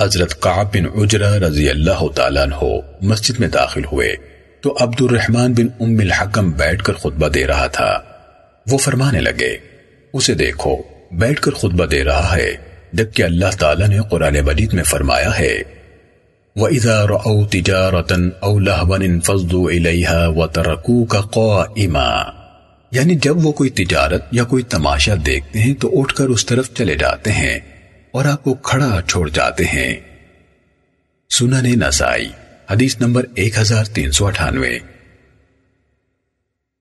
حضرت قعب بن عجرہ رضی اللہ تعالیٰ عنہ مسجد میں داخل ہوئے تو عبد الرحمن بن ام الحکم بیٹھ کر خطبہ دے رہا تھا۔ وہ فرمانے لگے، اسے دیکھو، بیٹھ کر خطبہ دے رہا ہے، جبکہ اللہ تعالیٰ نے قرآن مجید میں فرمایا ہے، وَإِذَا رَأَوْ تِجَارَةً أَوْ لَهْوًا انفضوا إِلَيْهَا وَتَرَكُوكَ قَائِمًا۔ یعنی جب وہ کوئی تجارت یا کوئی تماشا دیکھتے ہیں تو اٹھ کر اس طرف چلے جاتے ہیں۔ اور آپ کو کھڑا چھوڑ جاتے ہیں۔ سنن نسائی، حدیث نمبر ایک ہزار تین سو اٹھانوے۔